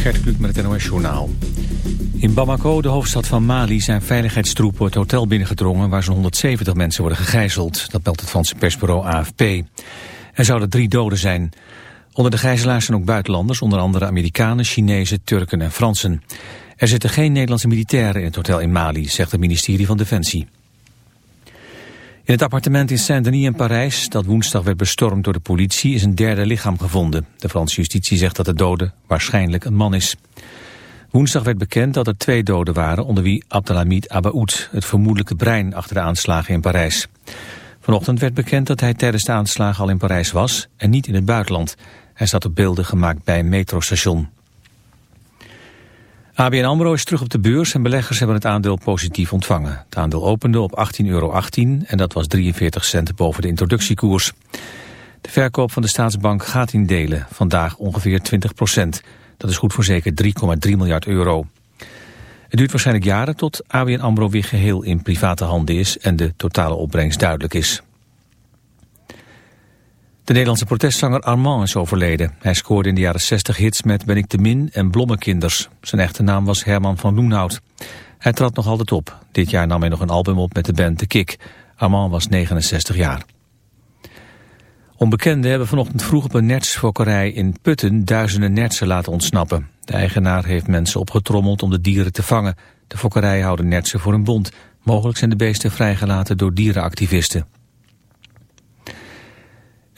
Gert Kluk met het NOS Journaal. In Bamako, de hoofdstad van Mali, zijn veiligheidstroepen het hotel binnengedrongen... waar zo'n 170 mensen worden gegijzeld. Dat meldt het Franse persbureau AFP. Er zouden drie doden zijn. Onder de gijzelaars zijn ook buitenlanders, onder andere Amerikanen, Chinezen, Turken en Fransen. Er zitten geen Nederlandse militairen in het hotel in Mali, zegt het ministerie van Defensie. In het appartement in Saint-Denis in Parijs, dat woensdag werd bestormd door de politie, is een derde lichaam gevonden. De Franse justitie zegt dat de dode waarschijnlijk een man is. Woensdag werd bekend dat er twee doden waren, onder wie Abdelhamid Abaoud, het vermoedelijke brein achter de aanslagen in Parijs. Vanochtend werd bekend dat hij tijdens de aanslagen al in Parijs was en niet in het buitenland. Hij staat op beelden gemaakt bij een metrostation. ABN AMRO is terug op de beurs en beleggers hebben het aandeel positief ontvangen. Het aandeel opende op 18,18 euro en dat was 43 cent boven de introductiekoers. De verkoop van de staatsbank gaat in delen, vandaag ongeveer 20 procent. Dat is goed voor zeker 3,3 miljard euro. Het duurt waarschijnlijk jaren tot ABN AMRO weer geheel in private handen is en de totale opbrengst duidelijk is. De Nederlandse protestzanger Armand is overleden. Hij scoorde in de jaren 60 hits met Ben ik te min en Blommekinders. Zijn echte naam was Herman van Loenhout. Hij trad nog altijd op. Dit jaar nam hij nog een album op met de band The Kick. Armand was 69 jaar. Onbekenden hebben vanochtend vroeg op een nertsfokkerij in Putten duizenden nertsen laten ontsnappen. De eigenaar heeft mensen opgetrommeld om de dieren te vangen. De fokkerij houden nertsen voor een bond. Mogelijk zijn de beesten vrijgelaten door dierenactivisten.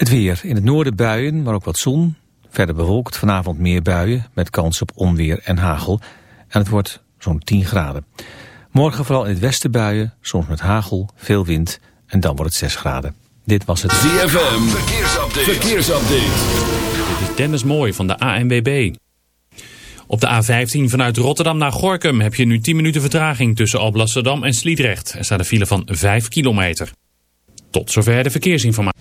Het weer. In het noorden buien, maar ook wat zon. Verder bewolkt, vanavond meer buien met kans op onweer en hagel. En het wordt zo'n 10 graden. Morgen vooral in het westen buien, soms met hagel, veel wind en dan wordt het 6 graden. Dit was het ZFM. Verkeersupdate. Verkeersupdate. Dit is Dennis Mooi van de ANWB. Op de A15 vanuit Rotterdam naar Gorkum heb je nu 10 minuten vertraging tussen Alblasserdam en Sliedrecht. Er staat een file van 5 kilometer. Tot zover de verkeersinformatie.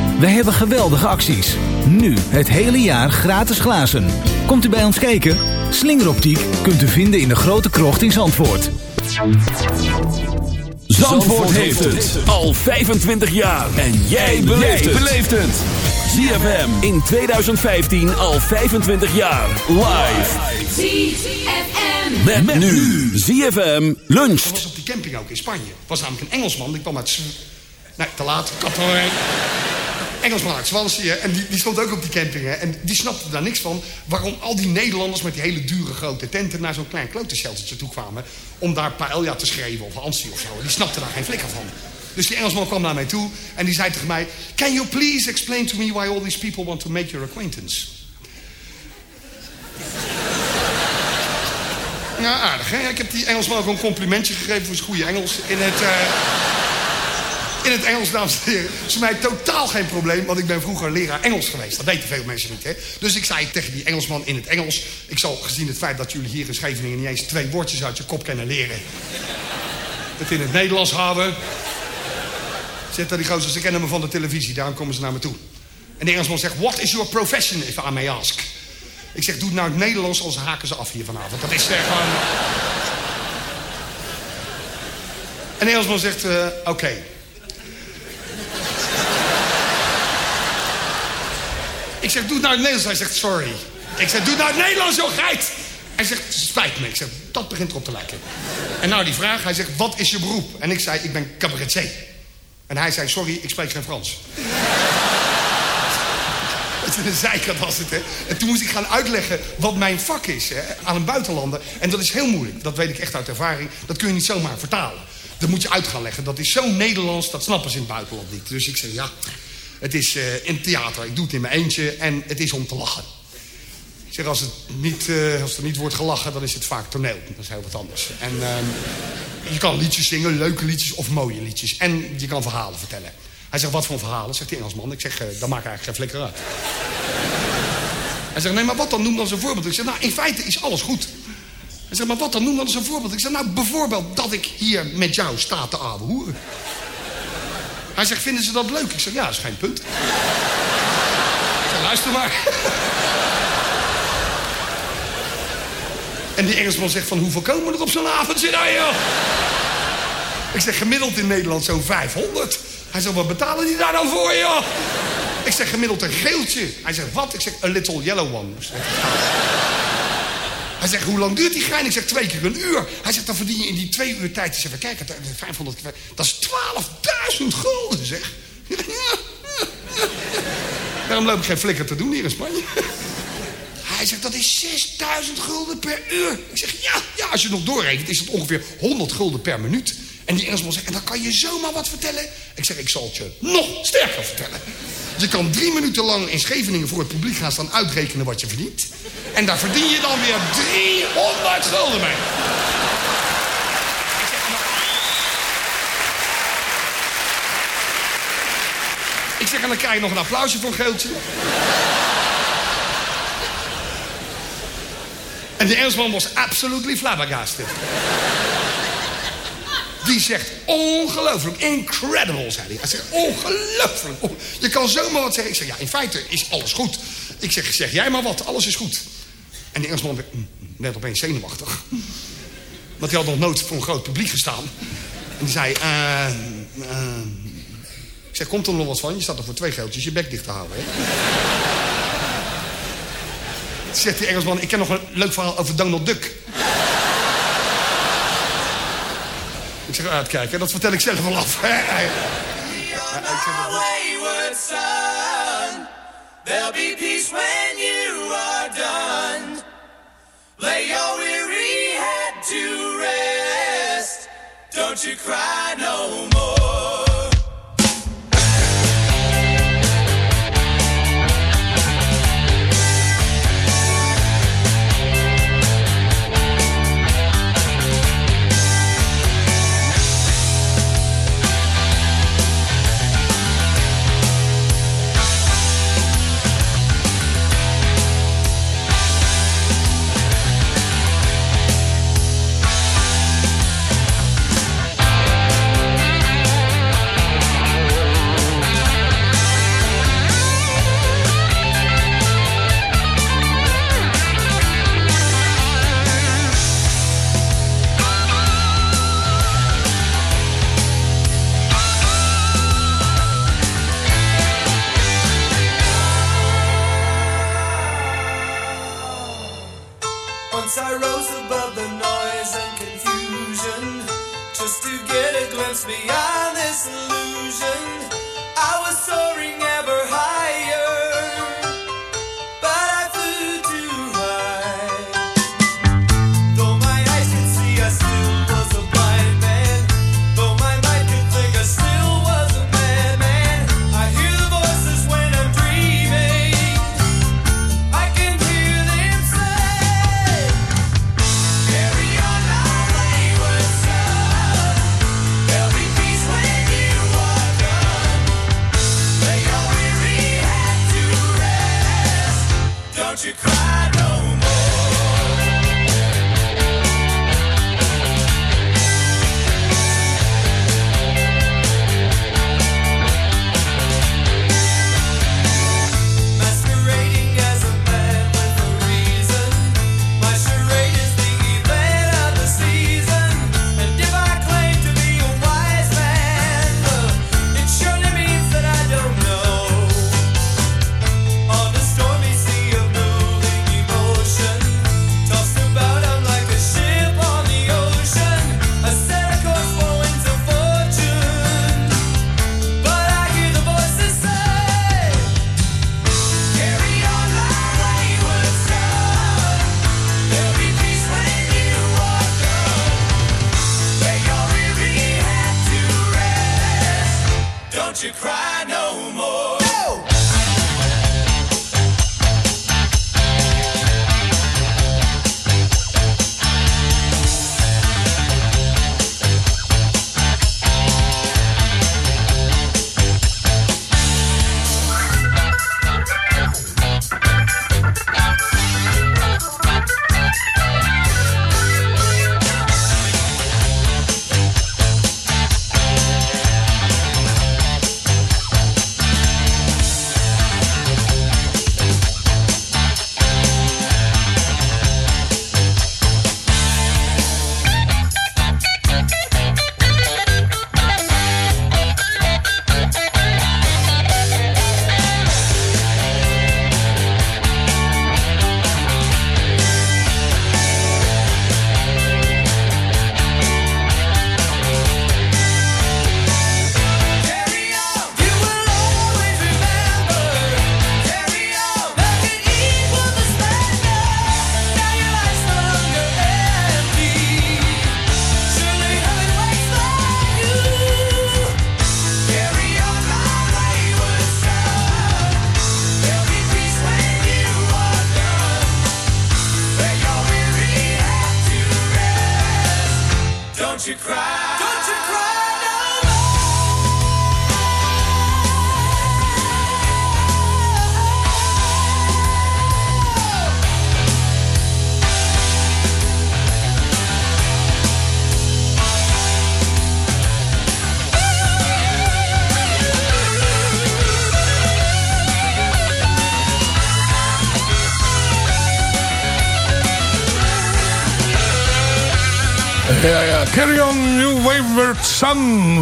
Wij hebben geweldige acties. Nu het hele jaar gratis glazen. Komt u bij ons kijken? Slingeroptiek kunt u vinden in de grote krocht in Zandvoort. Zandvoort heeft het al 25 jaar. En jij beleeft het. ZFM in 2015 al 25 jaar. Live. ZFM. Met, met nu. ZFM luncht. was op die camping ook in Spanje. Was namelijk een Engelsman, die kwam uit... Nee, te laat, ik uit Zwansea, en die, die stond ook op die camping. Hè, en die snapte daar niks van waarom al die Nederlanders met die hele dure grote tenten naar zo'n klein klootensheltertje toe kwamen. Om daar paella te schreeuwen of Hansi of zo. Die snapte daar geen flikker van. Dus die Engelsman kwam naar mij toe en die zei tegen mij: Can you please explain to me why all these people want to make your acquaintance? Ja, aardig hè. Ik heb die Engelsman ook een complimentje gegeven voor zijn goede Engels in het. eh, in het Engels, dames en heren. Is voor mij totaal geen probleem, want ik ben vroeger leraar Engels geweest. Dat weten veel mensen niet, hè. Dus ik zei tegen die Engelsman in het Engels... ik zal gezien het feit dat jullie hier in Scheveningen... niet eens twee woordjes uit je kop kunnen leren... het in het Nederlands houden. Zet daar die gozer, ze kennen me van de televisie, daarom komen ze naar me toe. En de Engelsman zegt, what is your profession, if I may ask? Ik zeg, doe het nou het Nederlands, anders haken ze af hier vanavond. Dat is eh, gewoon... En de Engelsman zegt, eh, oké. Ik zeg, doe het nou in het Nederlands. Hij zegt, sorry. Ik zeg, doe het nou in het Nederlands, joh, geit. Hij zegt, spijt me. Ik zeg, dat begint erop te lijken. En nou die vraag, hij zegt, wat is je beroep? En ik zei, ik ben cabaretier. En hij zei, sorry, ik spreek geen Frans. Is een zeikert was het, hè. En toen moest ik gaan uitleggen wat mijn vak is hè, aan een buitenlander. En dat is heel moeilijk. Dat weet ik echt uit ervaring. Dat kun je niet zomaar vertalen. Dat moet je uit gaan leggen. Dat is zo Nederlands, dat snappen ze in het buitenland niet. Dus ik zeg, ja, het is eh, in theater. Ik doe het in mijn eentje en het is om te lachen. Ik zeg, als, het niet, eh, als er niet wordt gelachen, dan is het vaak toneel. Dat is heel wat anders. En ehm, je kan liedjes zingen, leuke liedjes of mooie liedjes. En je kan verhalen vertellen. Hij zegt, wat voor verhalen? Zegt die Engelsman. Ik zeg, eh, dat maakt eigenlijk geen flikker uit. Hij zegt, nee, maar wat dan? Noem dan eens een voorbeeld. Ik zeg, nou, in feite is alles goed. Hij zegt, maar wat dan? Noem dan eens een voorbeeld. Ik zeg, nou, bijvoorbeeld dat ik hier met jou sta te hoeren. Hij zegt, vinden ze dat leuk? Ik zeg, ja, dat is geen punt. Zeg, luister maar. En die Engelsman zegt van, hoeveel komen er op zo'n avond zitten, joh? Ik zeg, gemiddeld in Nederland zo'n 500. Hij zegt, wat betalen die daar dan voor, joh? Ik zeg, gemiddeld een geeltje. Hij zegt, wat? Ik zeg, a little yellow one. Hij zegt, hoe lang duurt die gein? Ik zeg, twee keer een uur. Hij zegt, dan verdien je in die twee uur tijd... Zeg, even kijken, 500 keer... Dat is 12.000 gulden, zeg. Daarom loop ik geen flikker te doen hier in Spanje. Hij zegt, dat is 6000 gulden per uur. Ik zeg, ja, ja, als je nog doorrekent is dat ongeveer 100 gulden per minuut. En die Engelsman zegt, en dan kan je zomaar wat vertellen. Ik zeg, ik zal het je nog sterker vertellen. Je kan drie minuten lang in Scheveningen voor het publiek gaan staan uitrekenen wat je verdient. En daar verdien je dan weer 300 gulden mee. Ik zeg, en dan krijg je nog een applausje voor een geeltje. En de Engelsman was absolutely flabbergasted. Die zegt, ongelooflijk, incredible, zei hij. Hij zegt, ongelooflijk. on- Je kan zomaar wat zeggen. Ik zeg, ja, in feite is alles goed. Ik zeg, zeg jij maar wat, alles is goed. En de Engelsman werd mm, net opeens zenuwachtig. Want hij had nog nooit voor een groot publiek gestaan. En die zei, eh, ik zeg, komt er nog wat van? Je staat er voor twee geldjes je bek dicht te houden, hè? Zegt die Engelsman, ik ken nog een leuk verhaal over Donald Duck. Ik zeg, uitkijken, dat vertel ik zelf wel af. wayward son. There'll be peace when you are done. Lay your weary head to rest. Don't you cry no more. Once I rose above the noise and confusion Just to get a glimpse beyond this illusion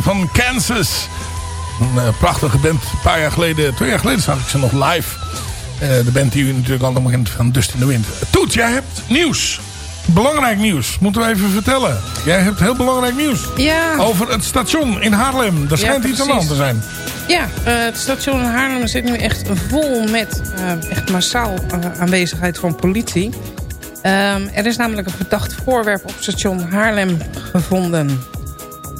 Van Kansas. Een eh, prachtige band. Een paar jaar geleden, twee jaar geleden zag ik ze nog live. Eh, de band die u natuurlijk allemaal kent van Dust in the Wind. Toet, jij hebt nieuws. Belangrijk nieuws. Moeten we even vertellen. Jij hebt heel belangrijk nieuws. Ja. Over het station in Haarlem. Daar schijnt iets aan de hand te zijn. Ja, eh, het station in Haarlem zit nu echt vol met echt massaal aanwezigheid van politie. Ehm, er is namelijk een verdacht voorwerp op station Haarlem gevonden.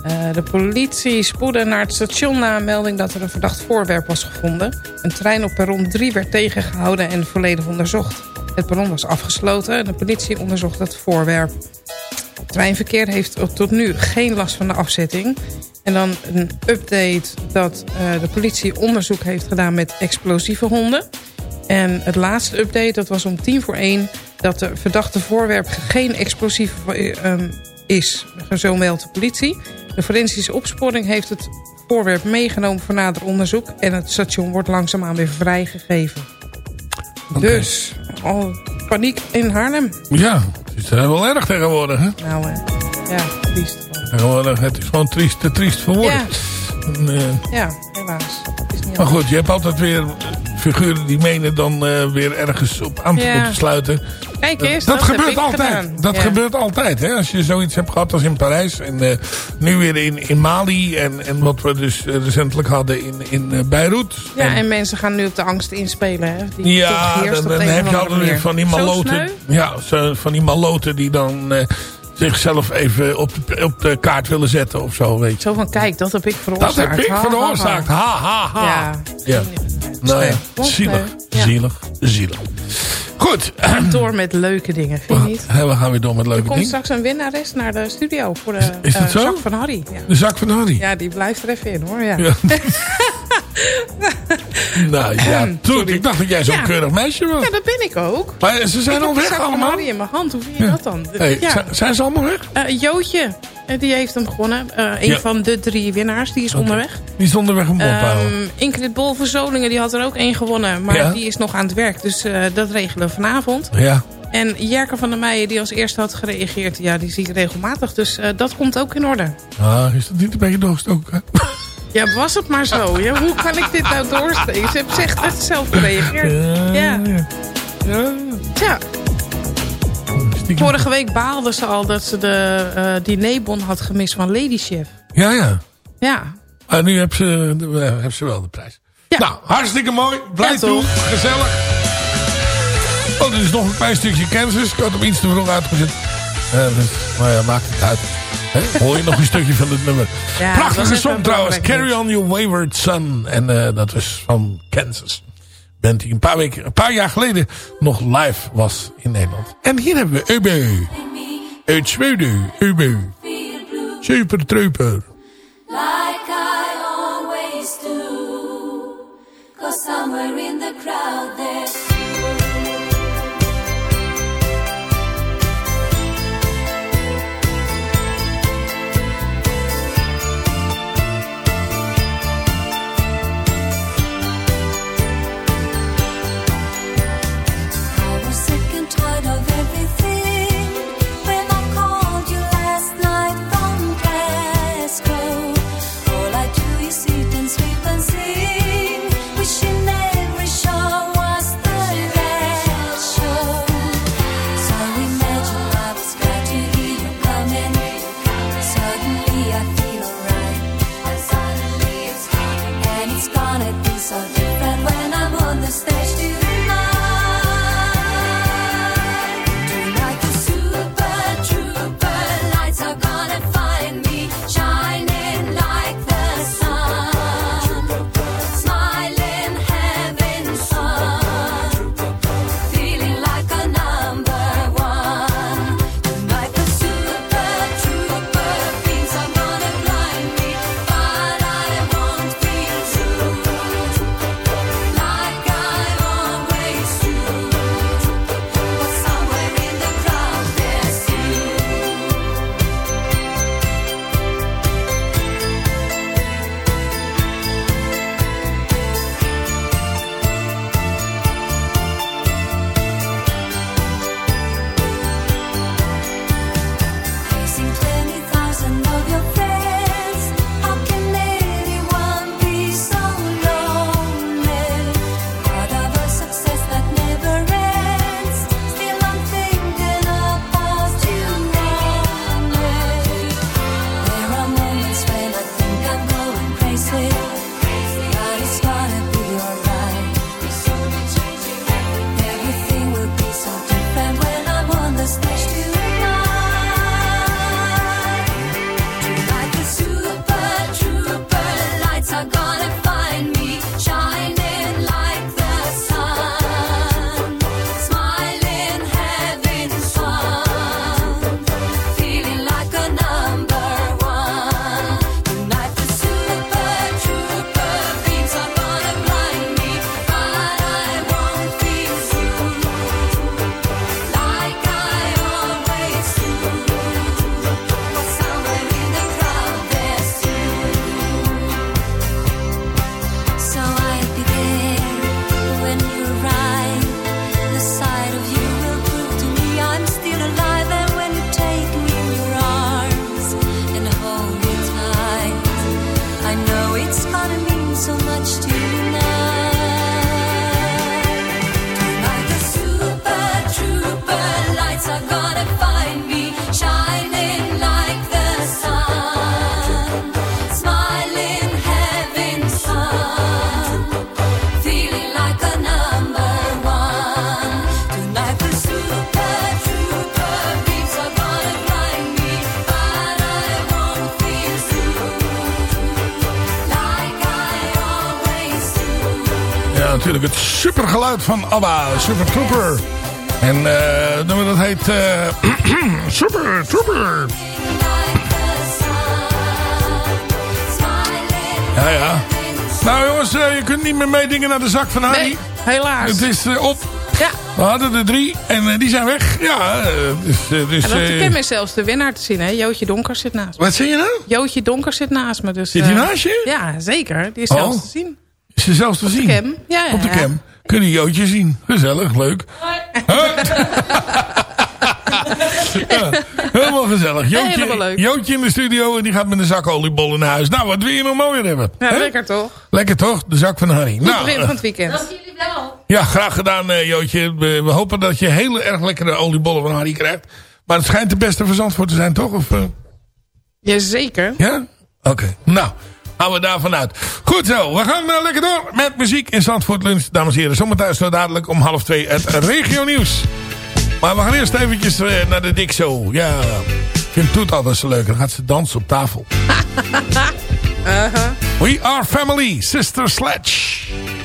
Eh, de politie spoedde naar het station na een melding dat er een verdacht voorwerp was gevonden. Een trein op perron 3 werd tegengehouden en volledig onderzocht. Het perron was afgesloten en de politie onderzocht het voorwerp. Het treinverkeer heeft tot nu geen last van de afzetting. En dan een update dat eh, de politie onderzoek heeft gedaan met explosieve honden. En het laatste update, dat was om tien voor één... dat de verdachte voorwerp geen explosief eh, is. Zo meldt de politie. De forensische opsporing heeft het voorwerp meegenomen voor nader onderzoek... en het station wordt langzaamaan weer vrijgegeven. Dus, al paniek in Haarlem. Ja, het is eh, wel erg tegenwoordig, hè? Nou, eh, ja, triest. Tegenwoordig, het is gewoon triest, te triest voor woorden. Ja, eh, ja, helaas. Het is niet Maar goed, je hebt altijd weer figuren die menen dan weer ergens op aan te Ja. moeten sluiten. Kijk eens, dat, dat gebeurt altijd. gedaan. Dat Ja. gebeurt altijd. Hè? Als je zoiets hebt gehad als in Parijs. En eh, nu weer in, in Mali. En, en wat we dus eh, recentelijk hadden in, in eh, Beirut. Ja, en mensen gaan nu op de angst inspelen. Hè, die Ja, dan, dan heb je altijd weer van die maloten. Ja, van die maloten die dan zichzelf even op de, op de kaart willen zetten of zo, weet je. Zo van, kijk, dat heb ik Dat veroorzaakt. heb ik Ha, ha, veroorzaakt. Ha, ha, ha. Ja. ja. Nou ja, zielig, zielig, zielig. Goed. Door met leuke dingen, vind je niet? We gaan weer door met Er leuke komt dingen. straks een winnares naar de studio voor de is eh, zak van Harry. Ja. De zak van Harry. ja, die blijft er even in hoor. Ja. Ja. nou ja, Toet, Sorry. ik dacht dat jij zo'n Ja. keurig meisje was. Ja, dat ben ik ook. Maar ze zijn ik al weg allemaal. In mijn hand. Hoe vind je dat dan? Hey, ja. zijn- ze allemaal weg? Eh, Jootje, eh, die heeft hem gewonnen. Eh, een van de drie winnaars, die is onderweg. Die is onderweg om houden. Ehm Ingrid Bol van Zolingen, die had er ook één gewonnen. Maar die is nog aan het werk, dus dat regelen we vanavond. Ja. En Jerke van der Meijen, die als eerste had gereageerd... ja, die zie ik regelmatig, dus dat komt ook in orde. Ah, is dat niet een beetje doorgestoken? Ja, was het maar zo. Ja, hoe kan ik dit nou doorsteken? Ze heeft echt echt zelf gereageerd. Ja. ja. Tja, vorige week baalde ze al dat ze de eh dinerbon had gemist van Lady Chef. Ja, ja. Ja, Maar nu heeft ze, heeft ze wel de prijs. Ja. Nou, hartstikke mooi. Blij Ja, toe. Gezellig. Oh, dit is nog een klein stukje Kansas. Ik had hem iets te vroeg uitgezet. Dus, maar ja, maakt het uit. Hoor je nog een stukje van het nummer. Ja, Prachtige is song trouwens. Carry on your wayward son. En eh, dat was van Kansas. Band die een paar, weken, een paar jaar geleden nog live was in Nederland. En hier hebben we Ube. Uit Zweden. Ube. Super treuper. like I always do. Cause somewhere in the crowd there's het supergeluid van ABBA. Super Trooper. En eh het nummer dat heet eh, Super Trooper. Ja, ja. Nou jongens, eh, je kunt niet meer meedingen naar de zak van Harry. Nee, helaas. Het is op. Ja. We hadden er drie en die zijn weg. Ja, dus... En dat eh, Kim is zelfs de winnaar te zien, hè? Jootje Donker zit naast me. wat zeg je nou? Jootje Donker zit naast me. Dus, Zit hij naast je? Ja, zeker. Die is Oh. zelfs te zien. Is ze zelfs te zien? cam. Ja, ja, Op de ja. cam. Kun je Jootje zien. Gezellig, leuk. Ja, helemaal gezellig. Jootje, Helemaal leuk. Jootje in de studio en die gaat met een zak oliebollen naar huis. Nou, wat wil je nog mooier hebben? Ja, lekker toch? Lekker toch? De zak van Harry. Goed Nou, begin eh, van het weekend. ja, graag gedaan eh, Jootje. We, we hopen dat je hele erg lekkere oliebollen van Harry krijgt. Maar het schijnt de beste verzand voor te zijn, toch? Of, eh, Jazeker. ja? Oké. Nou, gaan we daarvan uit. Goed zo, we gaan lekker door met muziek in Zandvoort Lunch. Dames en heren, zometeen zo dadelijk om half twee het regio nieuws. Maar we gaan eerst eventjes eh, naar de Dik Show. Ja. Ik vind Toet altijd zo leuk. Dan gaat ze dansen op tafel. Uh-huh. We are family, Sister Sledge.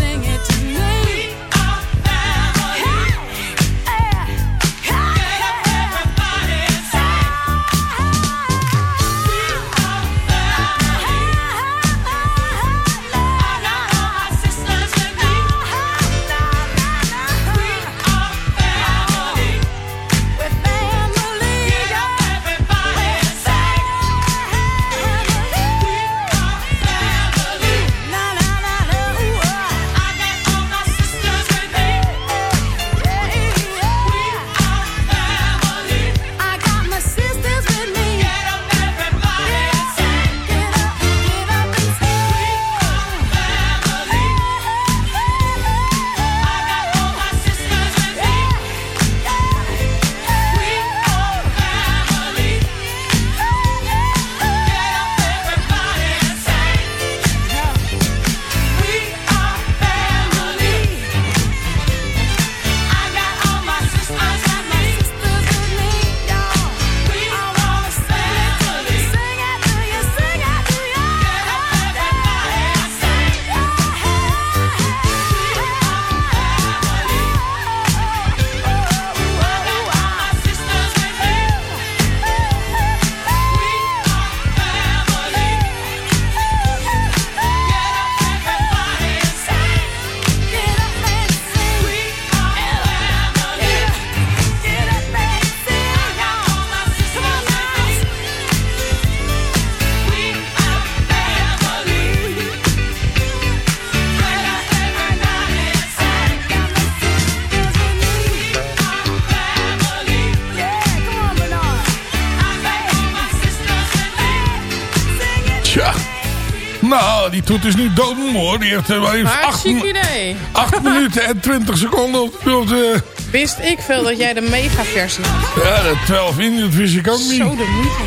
Sing it, to me. Nou, die toet is nu doodmoe Die heeft eh, maar liefst acht, Hartstikke mi- idee. 8 minuten en 20 seconden op op de... Wist ik veel dat jij de mega versie had. Ja, de 12 in, dat wist ik ook niet. Zo de moeite.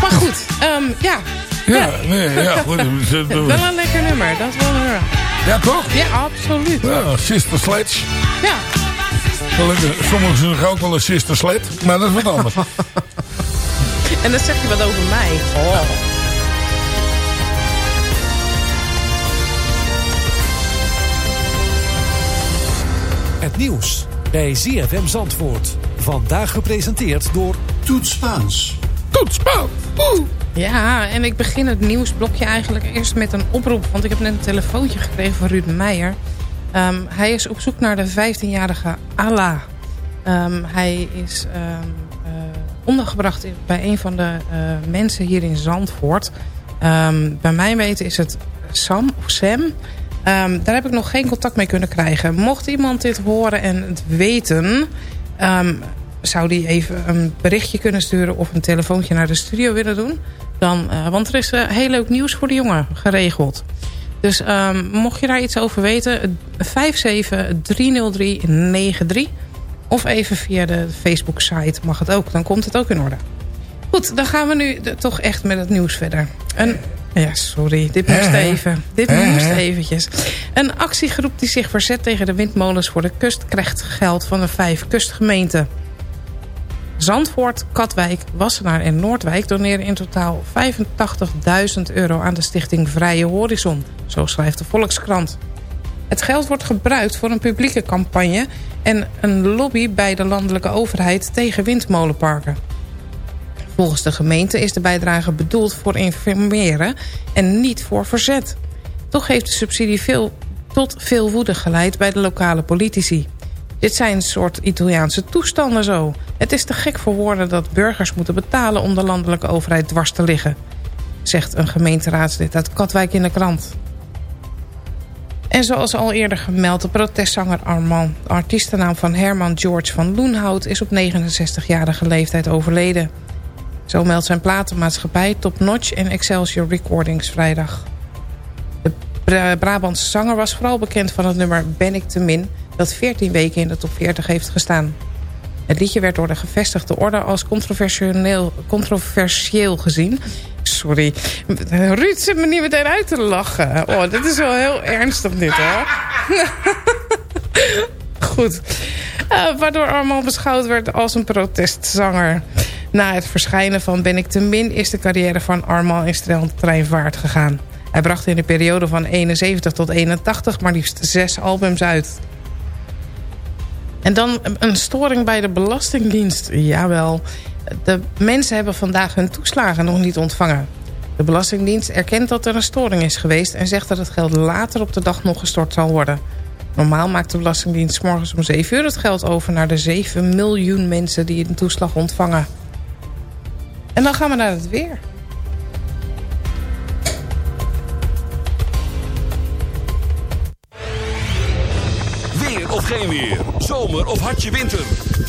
Maar goed, ehm, ja. Ja, nee, ja, goed. ze- Wel een lekker nummer, dat wel horen. Ja, toch? Ja, absoluut. Ja, Sister Sledge. Ja. Gelukkig, Sommigen zeggen ook wel een Sister Sled, maar dat is wat anders. En dan zeg je wat over mij. Oh. Het nieuws bij ZFM Zandvoort. Vandaag gepresenteerd door Toet Spaans. Toet Spaans! Ja, en ik begin het nieuwsblokje eigenlijk eerst met een oproep. Want ik heb net een telefoontje gekregen van Ruud Meijer. Ehm, hij is op zoek naar de 15-jarige Ala. Ehm, hij is ehm, eh, ondergebracht bij een van de eh, mensen hier in Zandvoort. Ehm, bij mij weten is het Sam of Sam. Ehm, daar heb ik nog geen contact mee kunnen krijgen. Mocht iemand dit horen en het weten... ehm, zou die even een berichtje kunnen sturen... of een telefoontje naar de studio willen doen. Dan, eh, want er is eh, heel leuk nieuws voor de jongen geregeld. Dus ehm, mocht je daar iets over weten... 5730393... of even via de Facebook-site mag het ook. Dan komt het ook in orde. Goed, dan gaan we nu toch echt met het nieuws verder. Een, ja, sorry, dit moest hè? even. Dit Hè, moest eventjes. Een actiegroep die zich verzet tegen de windmolens voor de kust... krijgt geld van de vijf kustgemeenten. Zandvoort, Katwijk, Wassenaar en Noordwijk doneren in totaal 85.000 euro aan de stichting Vrije Horizon. Zo schrijft de Volkskrant. Het geld wordt gebruikt voor een publieke campagne en een lobby bij de landelijke overheid tegen windmolenparken. Volgens de gemeente is de bijdrage bedoeld voor informeren en niet voor verzet. Toch heeft de subsidie veel, tot veel woede geleid bij de lokale politici. Dit zijn een soort Italiaanse toestanden zo. Het is te gek voor woorden dat burgers moeten betalen om de landelijke overheid dwars te liggen. Zegt een gemeenteraadslid uit Katwijk in de krant. En zoals al eerder gemeld, de protestzanger Armand, de artiestennaam van Herman George van Loenhout, is op 69-jarige leeftijd overleden. Zo meldt zijn platenmaatschappij Top Notch en Excelsior Recordings vrijdag. De Bra- Brabantse zanger was vooral bekend van het nummer Ben ik te min... dat 14 weken in de top 40 heeft gestaan. Het liedje werd door de gevestigde orde als controversieel, controversieel gezien. Sorry, Ruud zit me niet meteen uit te lachen. Oh, dit is wel heel ernstig dit hoor. Goed. Eh, waardoor Armand beschouwd werd als een protestzanger. Na het verschijnen van Ben ik te min... is de carrière van Armand in treinvaart gegaan. Hij bracht in de periode van 71 tot 81 maar liefst zes albums uit. En dan een storing bij de Belastingdienst. Jawel, de mensen hebben vandaag hun toeslagen nog niet ontvangen. De Belastingdienst erkent dat er een storing is geweest... en zegt dat het geld later op de dag nog gestort zal worden. Normaal maakt de Belastingdienst morgens om 7 uur het geld over... naar de 7 miljoen mensen die een toeslag ontvangen. En dan gaan we naar het weer. Weer of geen weer. Zomer of hartje winter.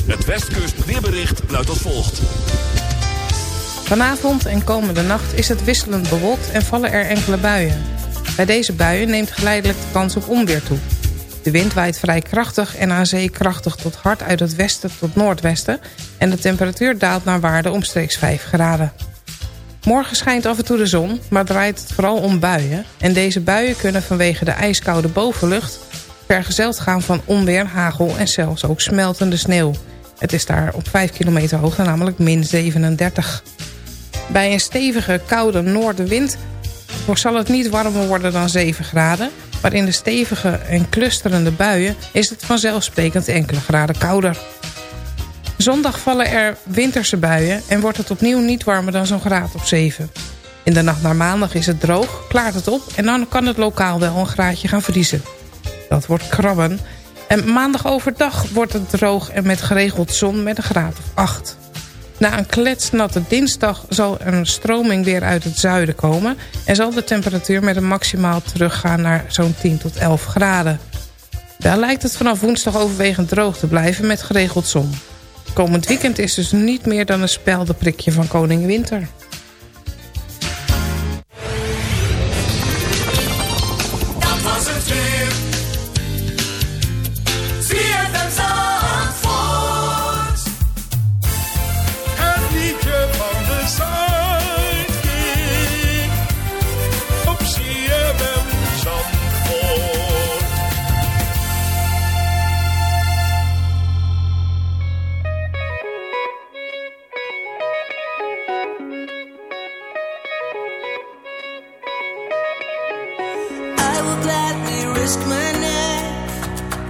Het Westkust weerbericht luidt als volgt. Vanavond en komende nacht is het wisselend bewolkt en vallen er enkele buien. Bij deze buien neemt geleidelijk de kans op onweer toe. De wind waait vrij krachtig en aan zee krachtig tot hard uit het westen tot noordwesten... en de temperatuur daalt naar waarde omstreeks 5 graden. Morgen schijnt af en toe de zon, maar draait het vooral om buien... en deze buien kunnen vanwege de ijskoude bovenlucht... vergezeld gaan van onweer, hagel en zelfs ook smeltende sneeuw. Het is daar op 5 kilometer hoogte, namelijk min 37. Bij een stevige, koude noordenwind zal het niet warmer worden dan 7 graden... maar in de stevige en clusterende buien is het vanzelfsprekend enkele graden kouder. Zondag vallen er winterse buien en wordt het opnieuw niet warmer dan zo'n graad of 7. In de nacht naar maandag is het droog, klaart het op... en dan kan het lokaal wel een graadje gaan vriezen. Dat wordt krabben. En maandag overdag wordt het droog en met geregeld zon met een graad of 8. Na een kletsnatte dinsdag zal een stroming weer uit het zuiden komen... en zal de temperatuur met een maximaal teruggaan naar zo'n 10 tot 11 graden. Wel lijkt het vanaf woensdag overwegend droog te blijven met geregeld zon. Komend weekend is dus niet meer dan een speldenprikje van koning Winter.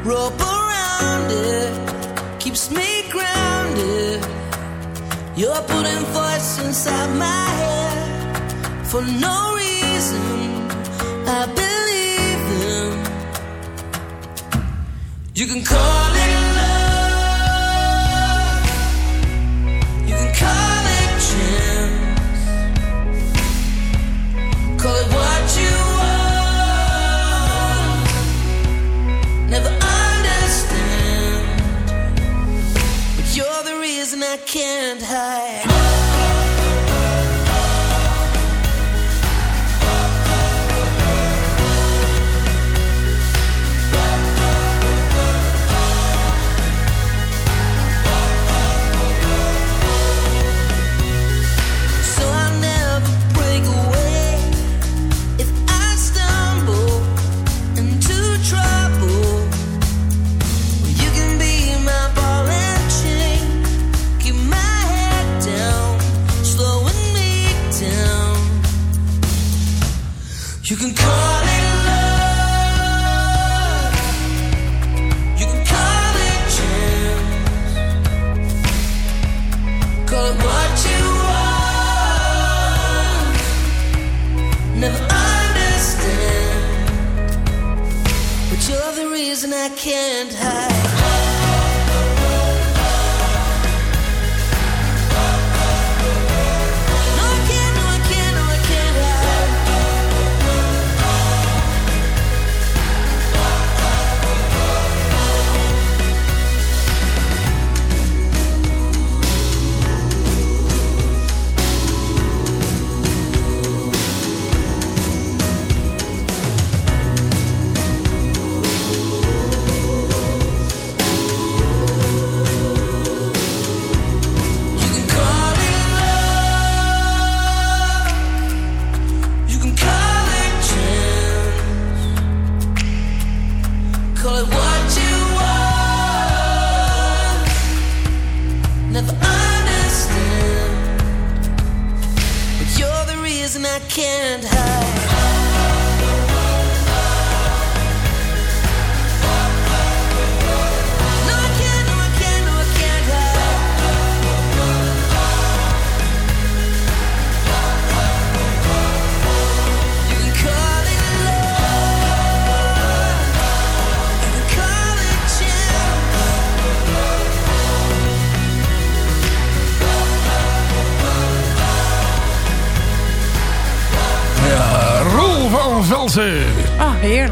Rope around it, keeps me grounded. You're putting voice inside my head for no reason. I believe them. You can call it I can't hide.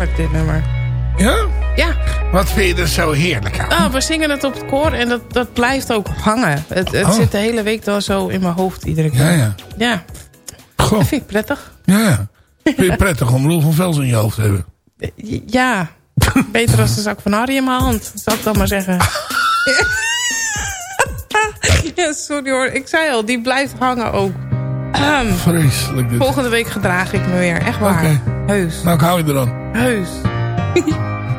Heerlijk dit nummer. Ja? Ja. Wat vind je er zo heerlijk aan? Ah, we zingen het op het koor en dat, dat blijft ook hangen. Het, het Oh. zit de hele week dan zo in mijn hoofd iedere keer. Ja, ja. Ja. Goh. Dat vind ik prettig. Ja, ja. Vind je prettig om Roel van Velsen in je hoofd te hebben? Ja. Beter als de zak van Harry in mijn hand. Zal ik dan maar zeggen. ja, sorry hoor. Ik zei al, die blijft hangen ook. Ahem. Vreselijk dit. Volgende week gedraag ik me weer. Echt waar. Heus. Nou, ik hou je er dan. Heus.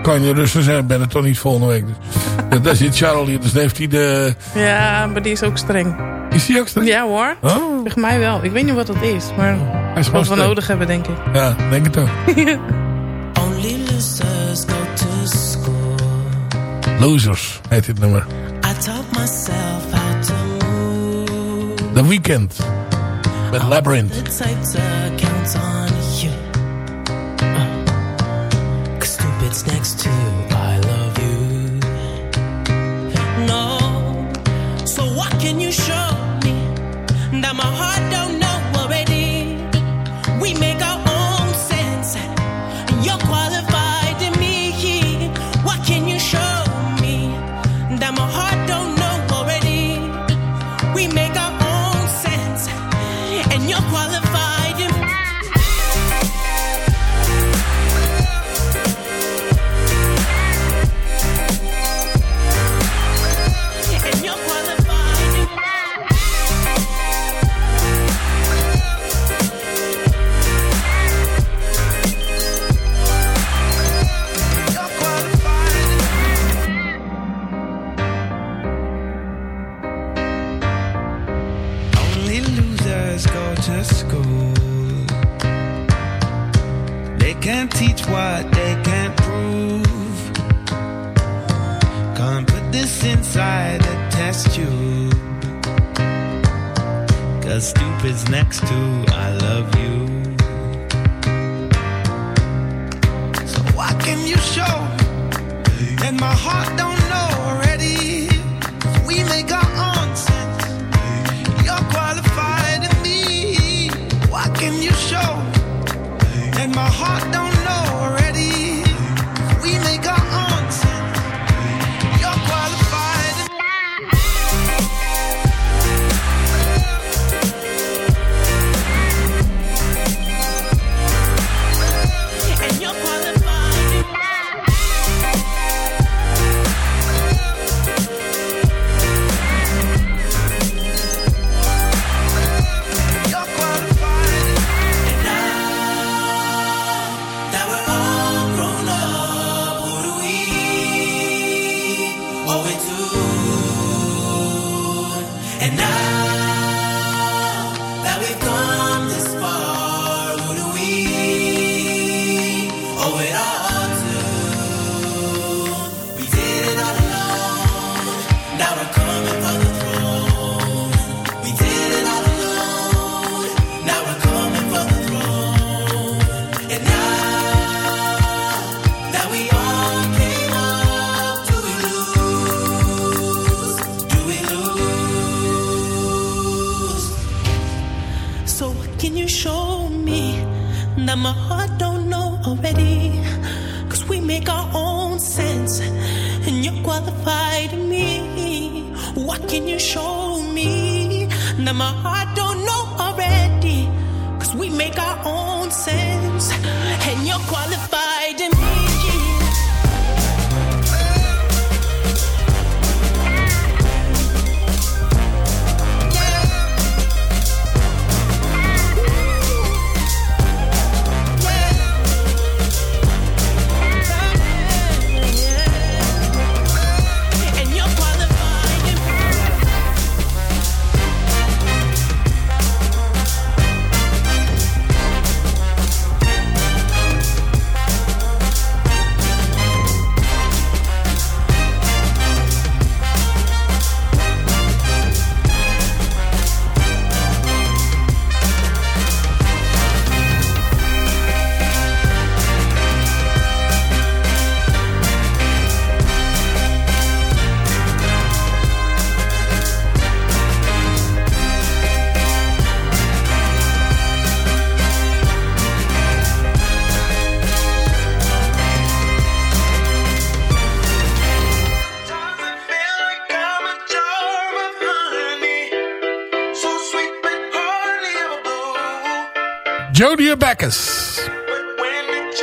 Kan je rustig zeggen, ik ben er toch niet volgende week. Dus. Ja, daar zit Charles hier, dus heeft hij de... Ja, maar die is ook streng. Is die ook streng? Ja hoor. Oh. Volgens mij wel. Ik weet niet wat dat is. Maar Hij is gewoon wat we streng. nodig hebben, denk ik. Ja, denk het ook. Only losers go to school. Losers heet dit nummer. I taught myself how to move. The Weeknd. Met Labyrinth.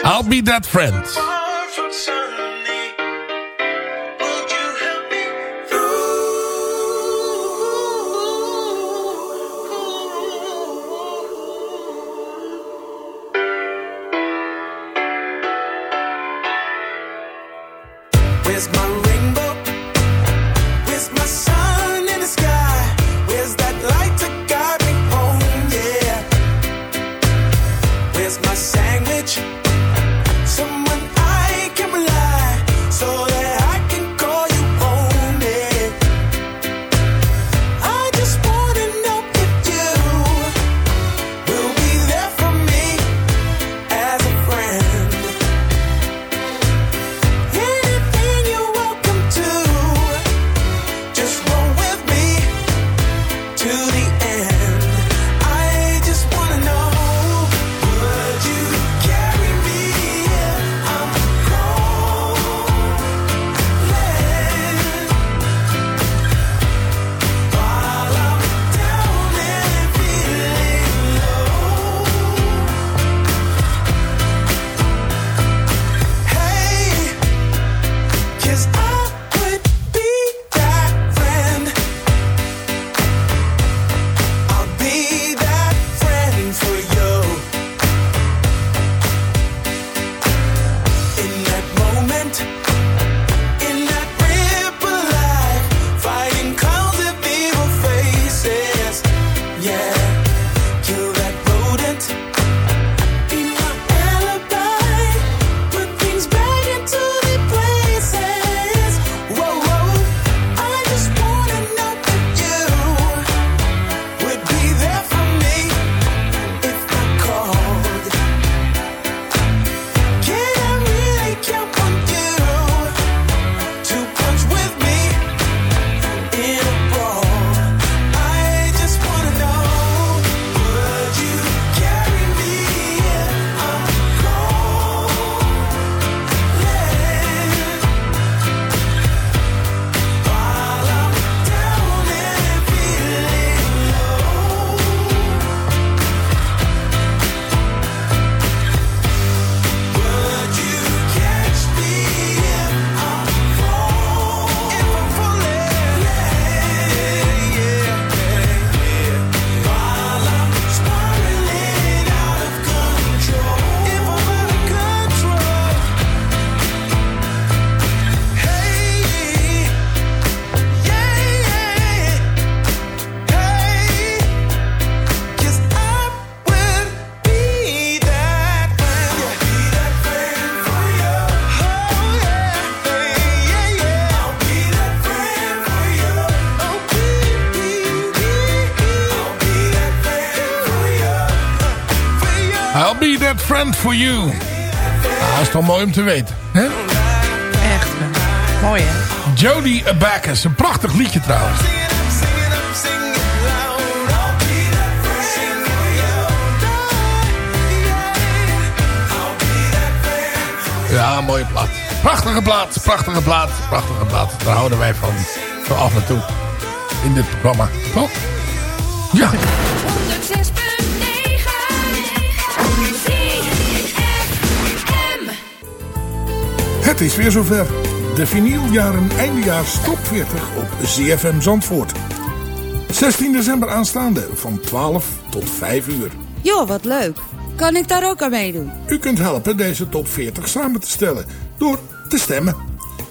I'll be that friend. Friend for you. Nou, dat is toch mooi om te weten. Hè? Echt. Mooi hè? Jodie Abacus. Een prachtig liedje trouwens. Ja, mooie plaat. Prachtige plaat, prachtige plaat, prachtige plaat. Daar houden wij van. Zo af en toe. In dit programma. Toch? Ja. Het is weer zover. De vinyljaren eindejaars top 40 op ZFM Zandvoort. 16 december aanstaande van 12 tot 5 uur. Joh, wat leuk. Kan ik daar ook aan meedoen? U kunt helpen deze top 40 samen te stellen door te stemmen.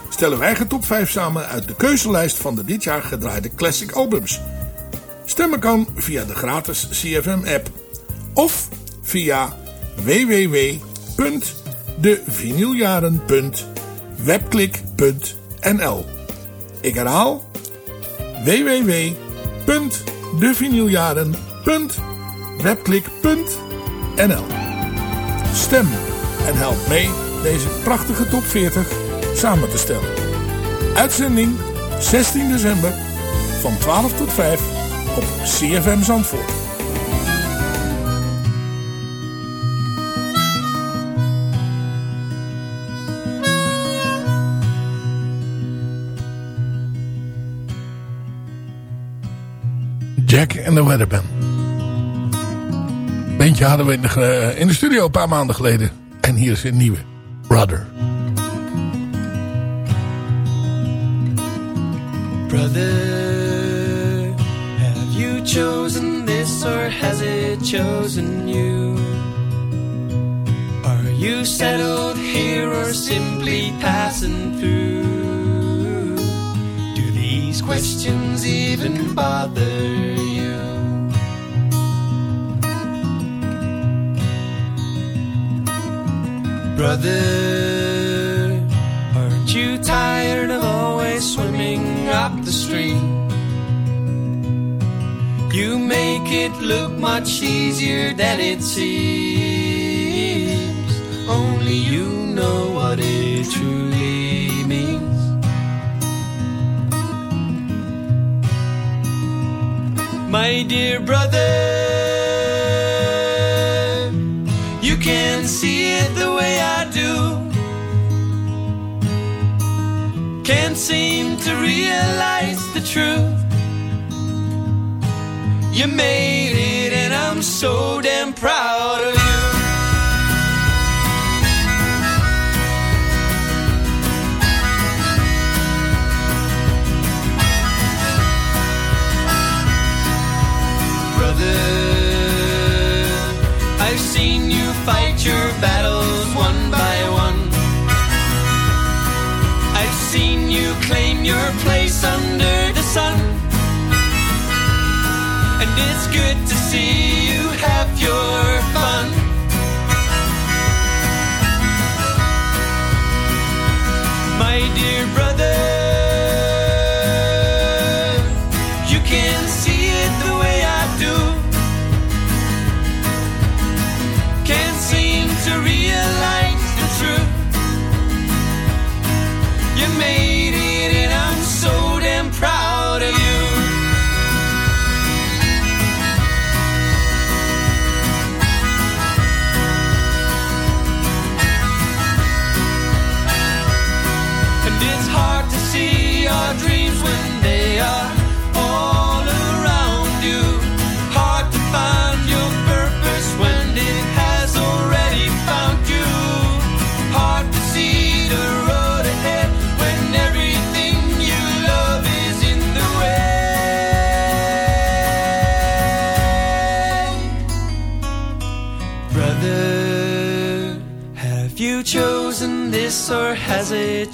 Stellen wij eigen top 5 samen uit de keuzelijst van de dit jaar gedraaide classic albums. Stemmen kan via de gratis CFM app of via www.devinyljaren.webklik.nl Ik herhaal www.devinyljaren.webklik.nl Stem en help mee deze prachtige top 40 samen te stellen. Uitzending 16 december van 12 tot 5 op CFM Zandvoort. Jack and the Weatherman. Ben Eentje hadden we in de, eh, in de studio een paar maanden geleden. En hier is een nieuwe. Brother. Brother, have you chosen this or has it chosen you? Are you settled here or simply passing through? Do these questions even bother Brother, aren't you tired of always swimming up the stream? You make it look much easier than it seems. Only you know what it truly means. My dear brother, you can see it way I do. Can't seem to realize the truth. You made it, and I'm so damn proud of you. Brother, I've seen you fight your battles claim your place under the sun. And it's good to see you have your fun. My dear brother,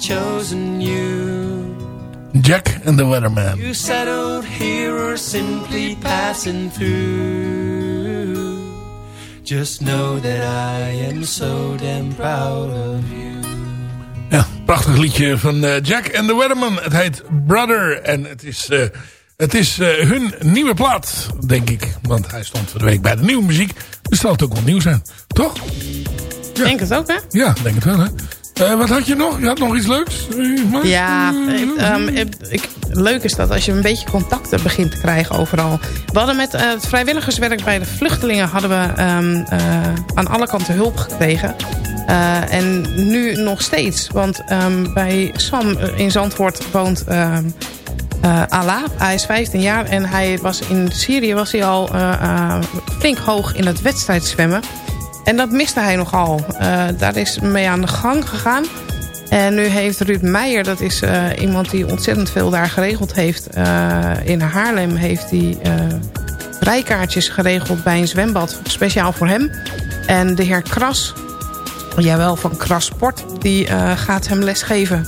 chosen you? Jack and the Weatherman. You settled here or simply passing through? Just know that I am so damn proud of you. Ja, prachtig liedje van eh, Jack and the Weatherman. Het heet Brother. En het is, eh, het is eh, hun nieuwe plaat, denk ik. Want hij stond van de week bij de nieuwe muziek. Dus zal het ook wel nieuw zijn. Toch? Ik denk het ook, hè? Ja, denk het wel, hè. Eh, wat had je nog? Je had nog iets leuks? Eh? Ja, Eh, ik, ehm, ik, ik- leuk is dat als je een beetje contacten begint te krijgen overal. We hadden met het vrijwilligerswerk bij de vluchtelingen... hadden we ehm, eh, aan alle kanten hulp gekregen. En nu nog steeds. Want ehm, bij Sam in Zandvoort woont Ala. Hij is 15 jaar en hij was in Syrië was hij al flink hoog in het wedstrijdzwemmen. En dat miste hij nogal. Eh, daar is mee aan de gang gegaan. En nu heeft Ruud Meijer, dat is eh, iemand die ontzettend veel daar geregeld heeft. eh, in Haarlem heeft hij rijkaartjes geregeld bij een zwembad. Speciaal voor hem. En de heer Kras, jawel, van Kras Sport, die gaat hem lesgeven.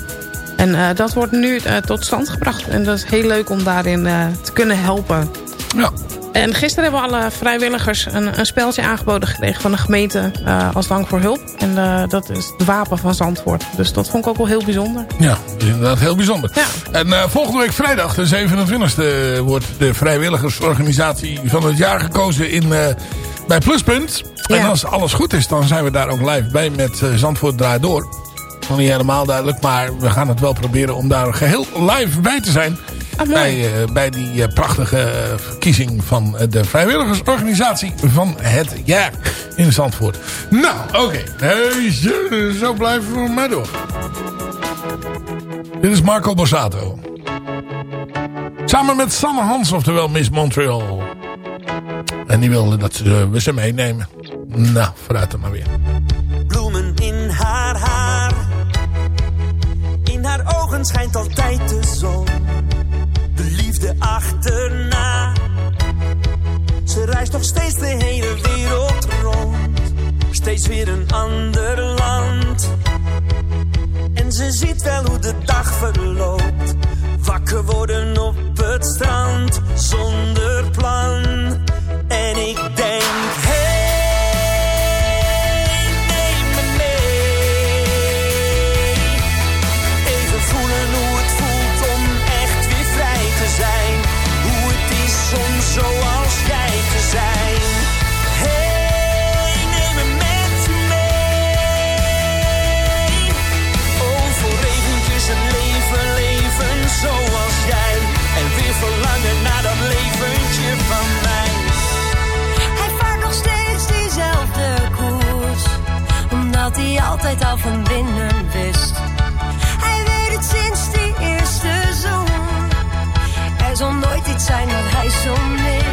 En dat wordt nu tot stand gebracht. En dat is heel leuk om daarin te kunnen helpen. Ja. En gisteren hebben alle vrijwilligers een, een speltje aangeboden gekregen van de gemeente eh, als dank voor hulp. En eh, dat is het wapen van Zandvoort. Dus dat vond ik ook wel heel bijzonder. Ja, dat is inderdaad heel bijzonder. En eh, volgende week vrijdag, de 27e, wordt de vrijwilligersorganisatie van het jaar gekozen in, bij Pluspunt. En als alles goed is, dan zijn we daar ook live bij met Zandvoort Draait Door. Nog niet helemaal duidelijk, maar we gaan het wel proberen om daar geheel live bij te zijn. Bij, eh, bij die eh, prachtige eh, verkiezing van de vrijwilligersorganisatie van het jaar in Zandvoort. Nou, oké. Zo blijven we maar door. Dit is Marco Borsato. Samen met Sanne Hans, oftewel Miss Montreal. En die wilde dat ze, we ze meenemen. Nou, vooruit dan maar weer. bloemen in haar haar. In haar ogen schijnt altijd de zon. Achterna. Ze reist nog steeds de hele wereld rond. Steeds weer een ander land. En ze ziet wel hoe de dag verloopt. Wakker worden op het strand zonder plan. En ik denk, hey, neem me mee. Even voelen hoe altijd al van binnen wist. Hij weet het sinds die eerste zoen. Er zal nooit iets zijn dat hij zo mist.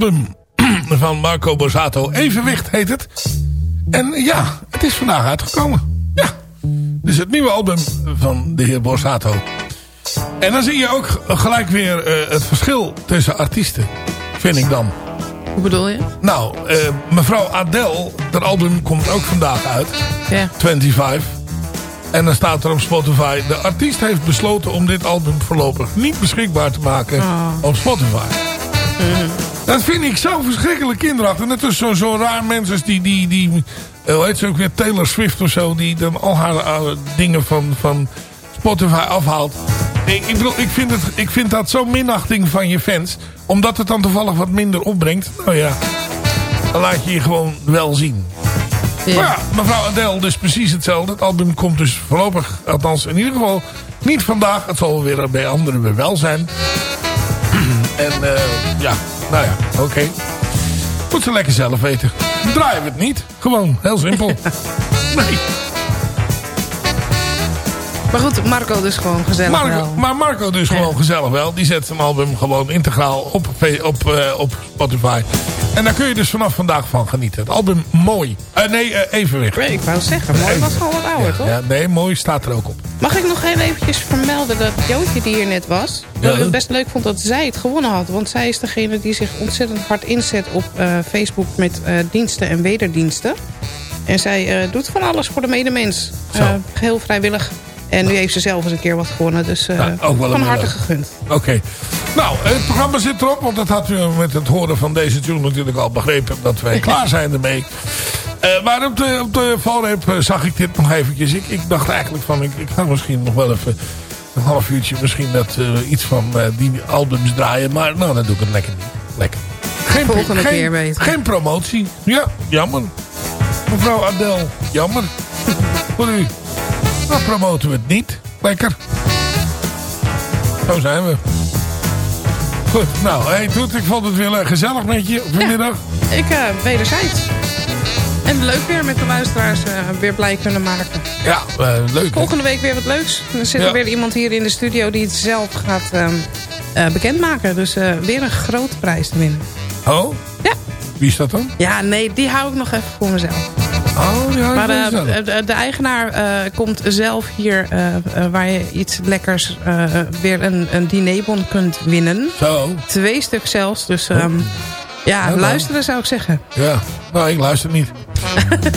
Album van Marco Borsato. Evenwicht heet het. En ja, het is vandaag uitgekomen. Ja, dus het nieuwe album van de heer Borsato. En dan zie je ook gelijk weer eh, het verschil tussen artiesten. Vind ik dan. Hoe bedoel je? Nou, eh, mevrouw Adele, dat album komt ook vandaag uit. Ja. 25. En dan staat er op Spotify... De artiest heeft besloten om dit album voorlopig niet beschikbaar te maken op Spotify. Dat vind ik zo verschrikkelijk kinderachtig. Net als zo'n zo raar mensen die... die, die eh, hoe heet ze ook weer? Taylor Swift of zo. Die dan al haar dingen van, van Spotify afhaalt. Ik, ik, bedoel, ik, vind het, ik vind dat zo'n minachting van je fans. Omdat het dan toevallig wat minder opbrengt. Nou ja, dan laat je je gewoon wel zien. Maar ja, mevrouw Adele dus precies hetzelfde. Het album komt dus voorlopig, althans in ieder geval niet vandaag. Het zal weer bij anderen weer wel zijn. en eh, ja, nou ja, oké. Moet ze lekker zelf weten. Draaien we het niet. Gewoon, heel simpel. nee. Maar goed, Marco dus gewoon gezellig Marco, wel. maar Marco dus gewoon gezellig wel. Die zet zijn album gewoon integraal op, op, eh, op Spotify. En daar kun je dus vanaf vandaag van genieten. Het album Mooi. Eh, nee, eh, Evenwicht. Ik wou zeggen, mooi was gewoon wat ouder, toch? Ja, nee, Mooi staat er ook op. Mag ik nog heel eventjes vermelden dat Jootje die hier net was... dat ik het best leuk vond dat zij het gewonnen had. Want zij is degene die zich ontzettend hard inzet op eh, Facebook... met diensten en wederdiensten. En zij doet van alles voor de medemens. Heel vrijwillig. En nu heeft ze zelf eens een keer wat gewonnen. Dus Ja, ook wel van harte gegund. Oké. Nou, het programma zit erop. Want dat had u met het horen van deze tune natuurlijk al begrepen. Dat wij klaar zijn ermee. Eh, maar op de, op de valreep eh, zag ik dit nog eventjes. Ik, ik dacht eigenlijk van, ik, ik ga misschien nog wel even een half uurtje misschien dat eh, iets van eh, die albums draaien. Maar nou, dan doe ik het lekker niet. Lekker. Geen, Volgende geen, keer beter. Geen promotie. Ja, jammer. Mevrouw Adel, jammer. Voor u. Dan promoten we het niet. Lekker. Zo zijn we. Goed, nou, hey Toet, ik vond het weer gezellig met je vanmiddag. Ik eh wederzijds. En leuk weer met de luisteraars eh, weer blij kunnen maken. Ja, eh, leuk. Volgende week weer wat leuks. Er zit Ja. er weer iemand hier in de studio die het zelf gaat ehm, eh, bekendmaken. Dus weer een grote prijs te winnen. Oh? Ja. Wie is dat dan? Ja, nee, die hou ik nog even voor mezelf. Oh, ja, Maar dat eh, dat. de, de eigenaar eh, komt zelf hier eh, eh, waar je iets lekkers, eh, weer een, een dinerbon kunt winnen. Zo. Twee stuk zelfs. Dus ehm, ja, luisteren zou ik zeggen. Ja, nou, ik luister niet.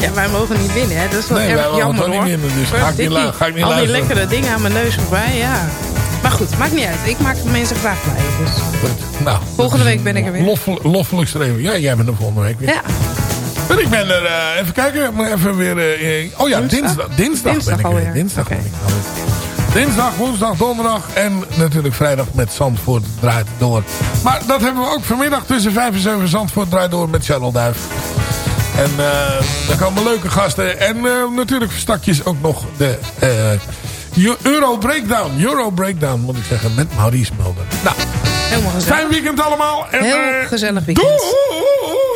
Ja, wij mogen niet winnen, hè. Dat is wel Nee, erg jammer, toch niet hoor. winnen, dus ga ik niet ga ik niet Al die lekkere dingen aan mijn neus voorbij, ja. Maar goed, maakt niet uit. Ik maak mensen graag blij. Dus. Goed, nou. Volgende week ben ik er weer. Loffel, loffelijk streven. Ja, jij bent er volgende week weer. Ja. En ik ben er, eh, even kijken, maar even weer... eh, oh ja, dinsdag. Dinsdag, Dinsdag ben ik er weer. Dinsdag ben ik alweer. Dinsdag, woensdag, donderdag en natuurlijk vrijdag met Zandvoort draait door. Maar dat hebben we ook vanmiddag tussen 5 en 7 Zandvoort draait door met Channel Duif. En eh er komen leuke gasten. En natuurlijk stakjes ook nog de Euro Breakdown. Euro Breakdown moet ik zeggen met Maurice Mulder. Nou, Helemaal gezellig. fijn weekend allemaal. En, Heel eh, gezellig weekend. Doei!